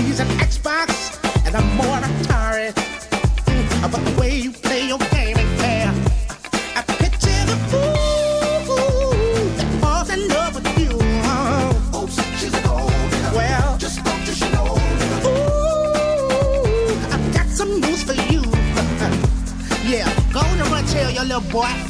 PCs and Xbox and I'm more Atari. But the way you play your game ain't fair. I, I picture the fool that falls in love with you. Oh, she's an old. Well, just don't you know. Ooh, I've got some news for you. yeah, go on and run tell your little boy.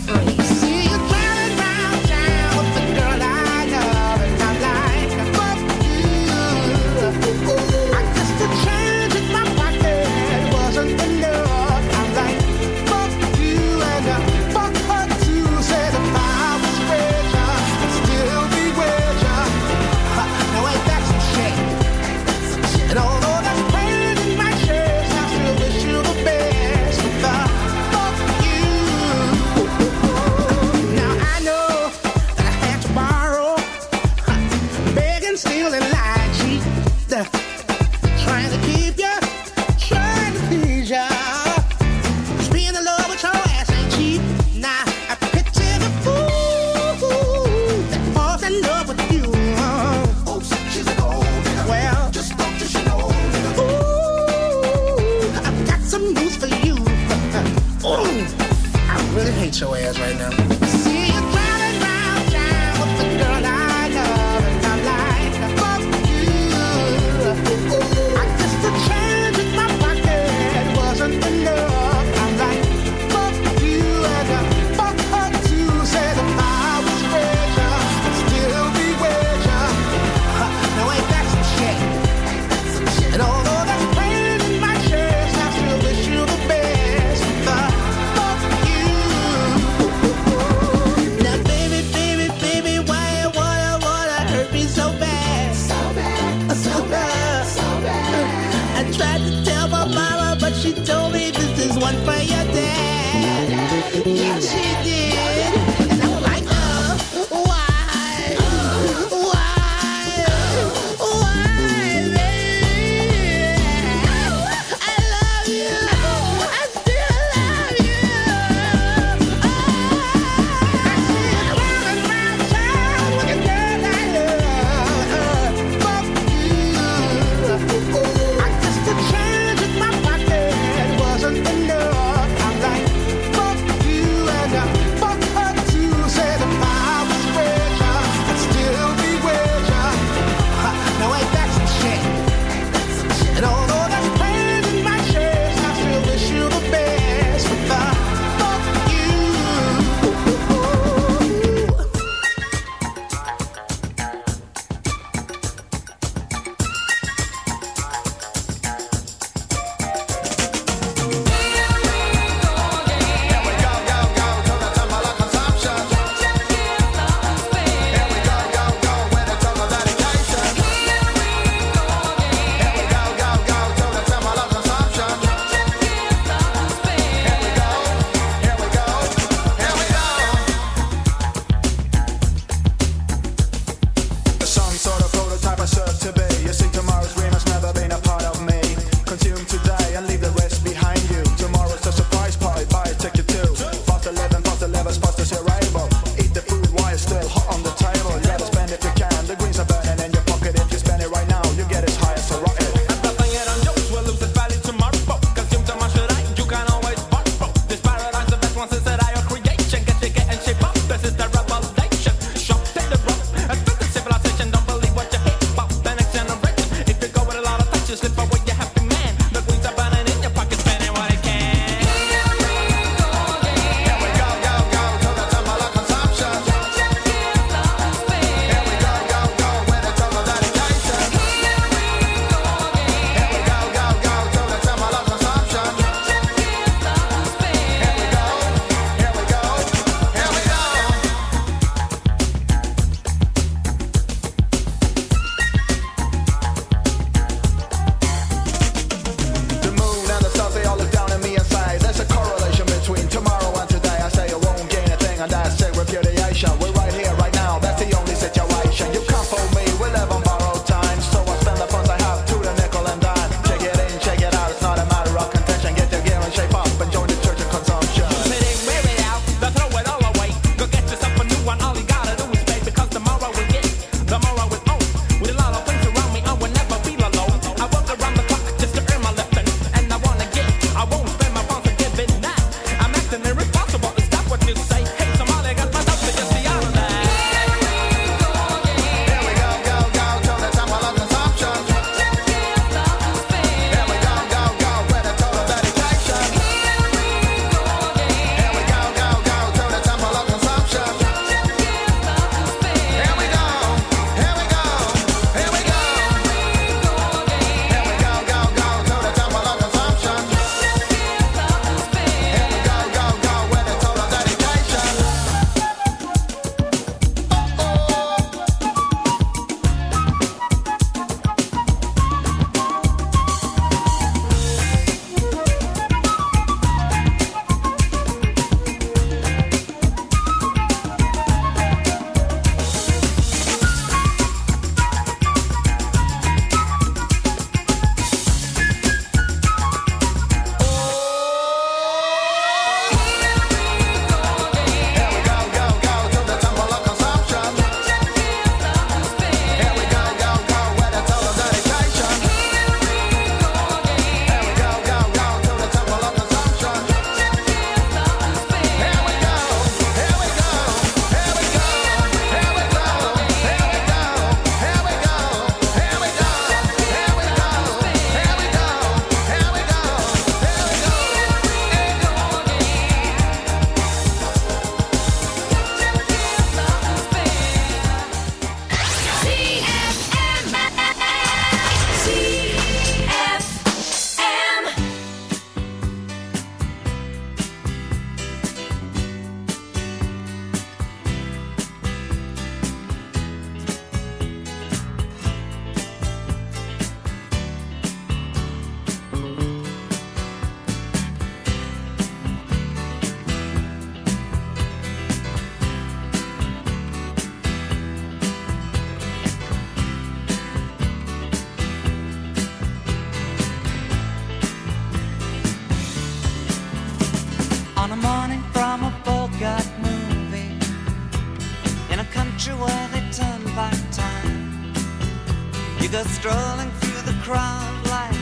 Crowd like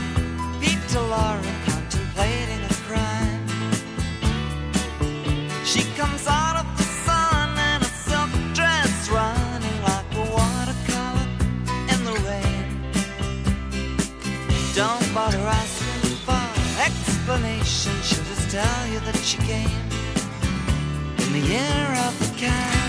Peter Laura contemplating a crime. She comes out of the sun in a silk dress, running like a watercolor in the rain. Don't bother asking for explanation, she'll just tell you that she came in the year of the cat.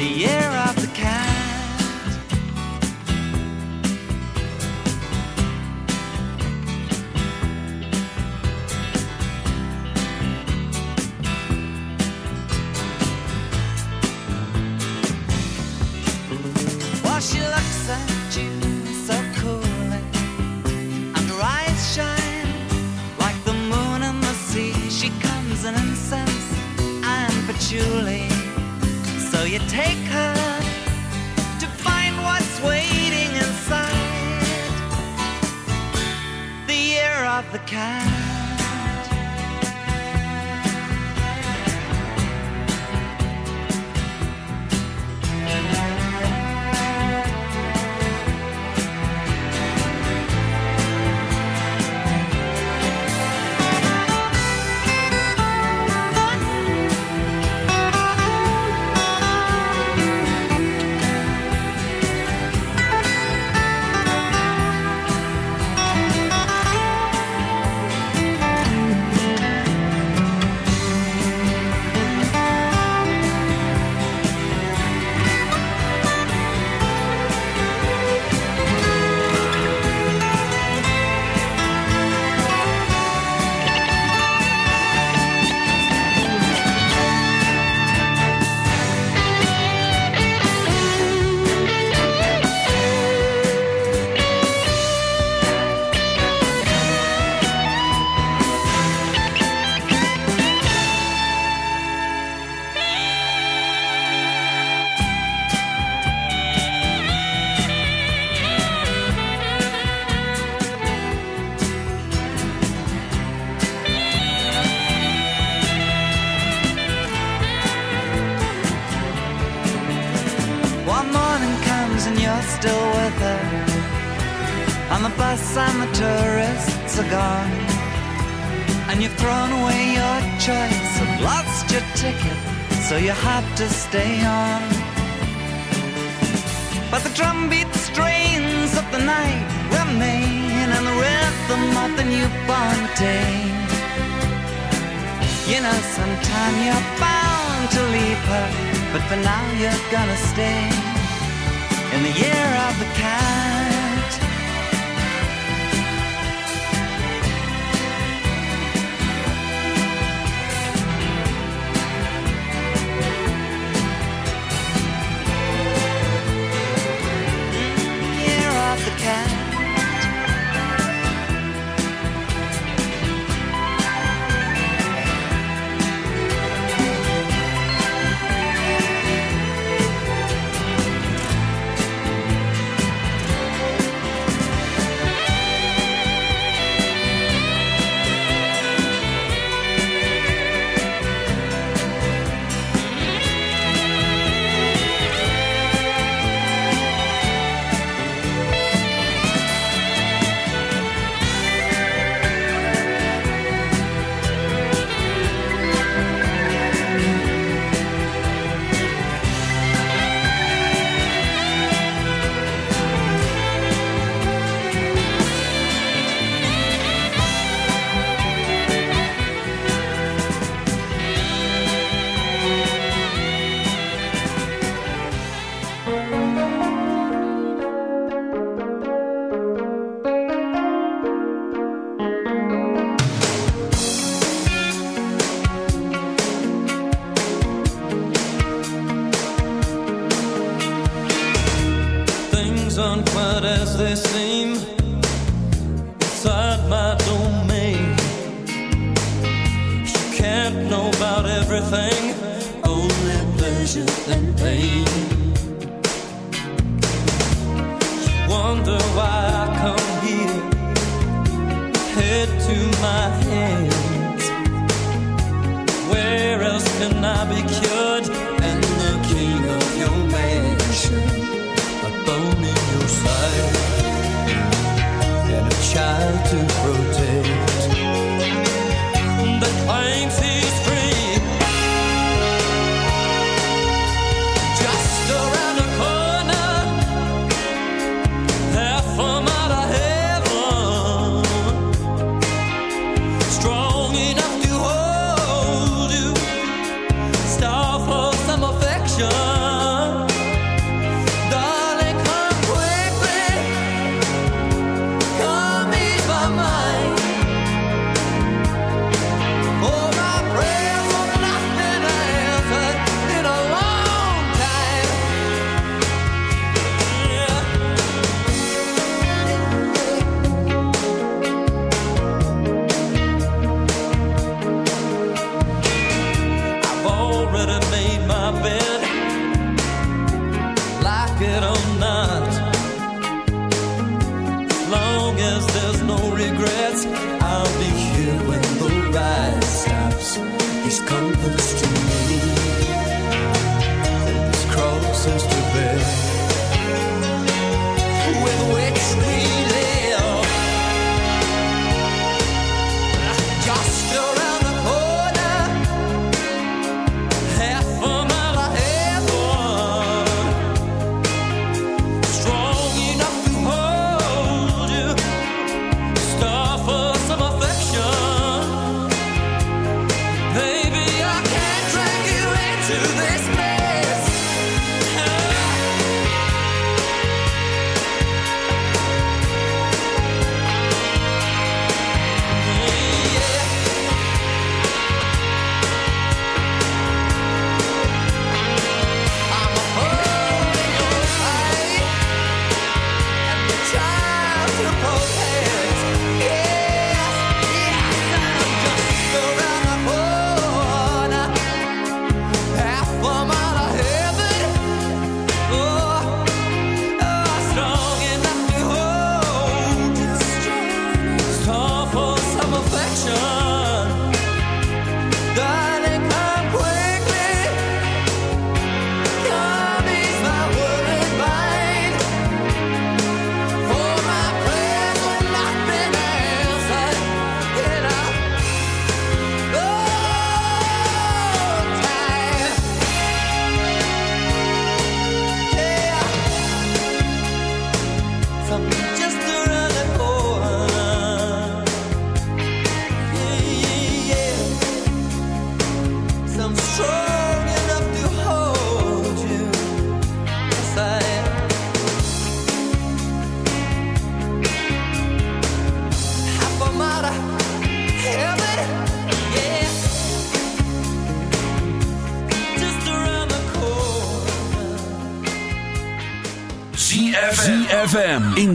the year of the cat. Gonna stay can I be cured? And the king of your mansion, a bone in your side, and a child to protect.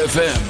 ZFM.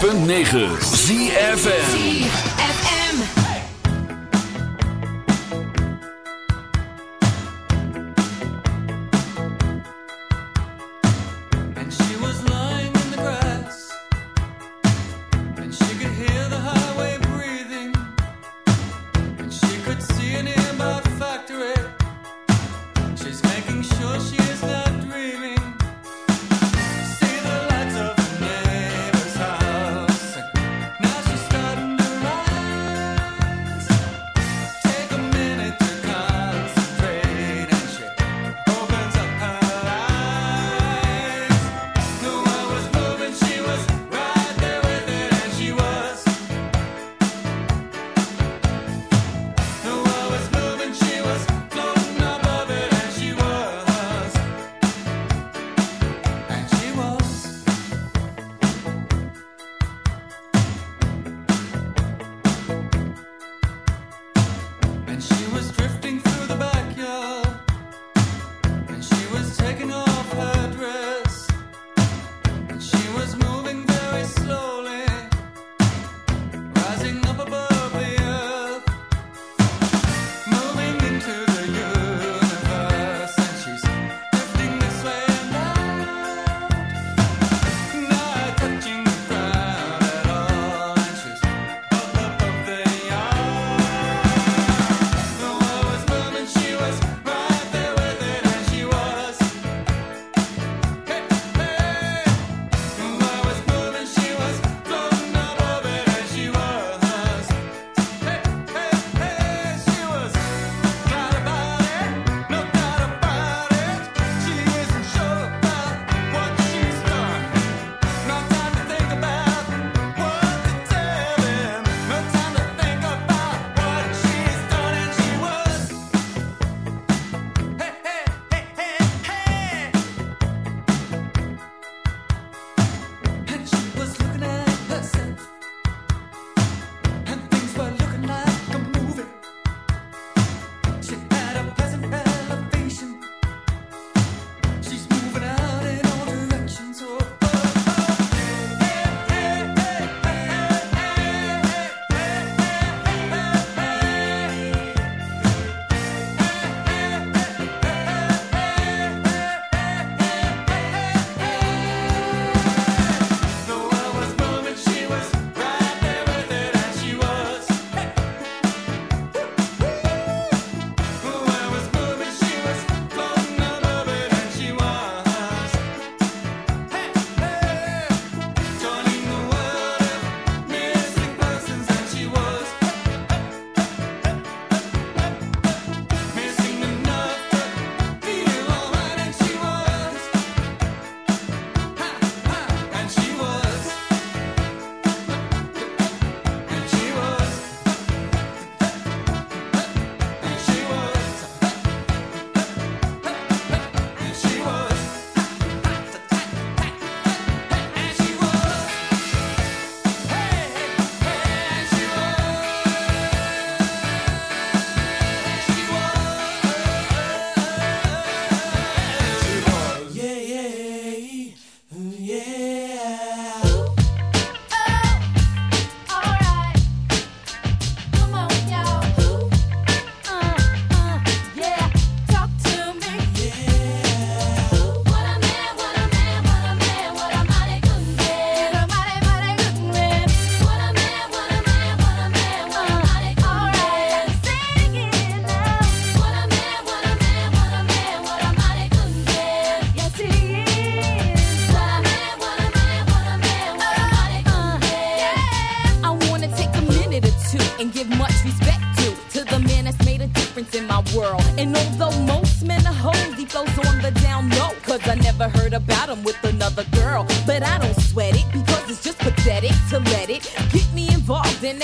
106.9 ZFN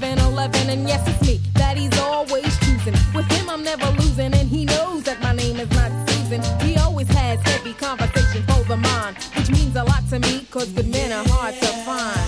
11, 11, and yes, it's me that he's always choosing. With him, I'm never losing, and he knows that my name is not Susan. He always has heavy conversation for the mind, which means a lot to me, cause good men are hard to find.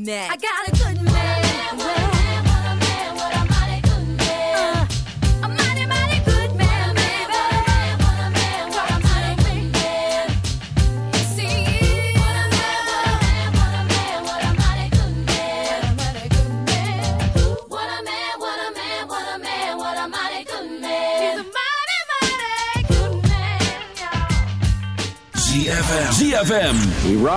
next. I got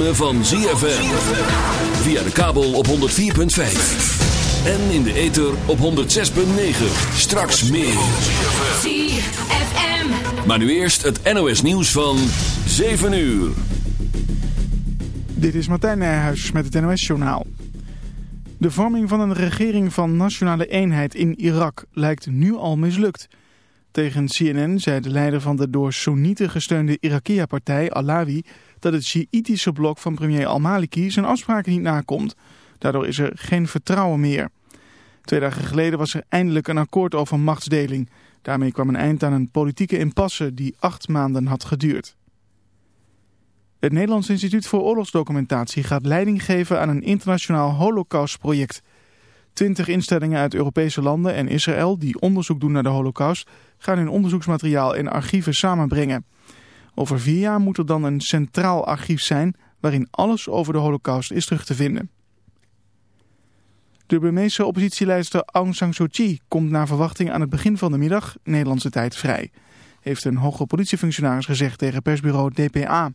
Ritme van ZFM. Via de kabel op 104.5. En in de ether op 106.9. Straks meer. ZFM. Maar nu eerst het NOS nieuws van 7 uur. Dit is Martijn Nijhuis met het NOS-journaal. De vorming van een regering van nationale eenheid in Irak lijkt nu al mislukt. Tegen CNN zei de leider van de door Soenieten gesteunde Irakia-partij Alawi... dat het Sjiïtische blok van premier al-Maliki zijn afspraken niet nakomt. Daardoor is er geen vertrouwen meer. Twee dagen geleden was er eindelijk een akkoord over machtsdeling. Daarmee kwam een eind aan een politieke impasse die acht maanden had geduurd. Het Nederlands Instituut voor Oorlogsdocumentatie gaat leiding geven aan een internationaal holocaustproject. Twintig instellingen uit Europese landen en Israël die onderzoek doen naar de holocaust gaan hun onderzoeksmateriaal in archieven samenbrengen. Over vier jaar moet er dan een centraal archief zijn waarin alles over de holocaust is terug te vinden. De Burmeese oppositielijster Aung San Suu Kyi komt naar verwachting aan het begin van de middag Nederlandse tijd vrij. Heeft een hoge politiefunctionaris gezegd tegen persbureau DPA.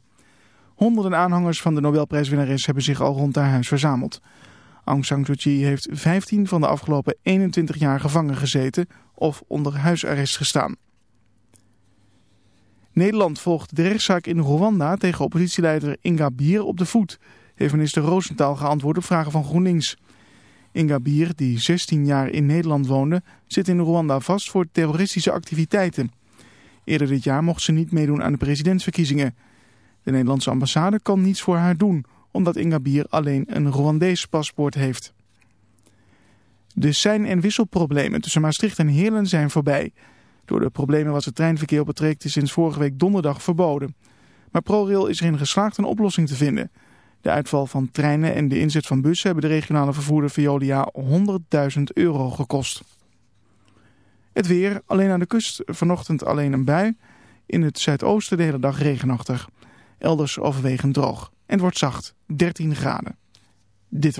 Honderden aanhangers van de Nobelprijswinnares hebben zich al rond haar huis verzameld. Aung San Suu Kyi heeft 15 van de afgelopen 21 jaar gevangen gezeten of onder huisarrest gestaan. Nederland volgt de rechtszaak in Rwanda tegen oppositieleider Inga Bier op de voet, heeft minister Roosentaal geantwoord op vragen van GroenLinks. Inga Bier, die 16 jaar in Nederland woonde, zit in Rwanda vast voor terroristische activiteiten. Eerder dit jaar mocht ze niet meedoen aan de presidentsverkiezingen. De Nederlandse ambassade kan niets voor haar doen, omdat Ingabire alleen een Rwandees paspoort heeft. De sein- en wisselproblemen tussen Maastricht en Heerlen zijn voorbij. Door de problemen was het treinverkeer op het traject sinds vorige week donderdag verboden. Maar ProRail is erin geslaagd een oplossing te vinden. De uitval van treinen en de inzet van bussen hebben de regionale vervoerder Veolia 100.000 euro gekost. Het weer, alleen aan de kust vanochtend alleen een bui. In het zuidoosten de hele dag regenachtig. Elders overwegend droog. En het wordt zacht, 13 graden. Dit.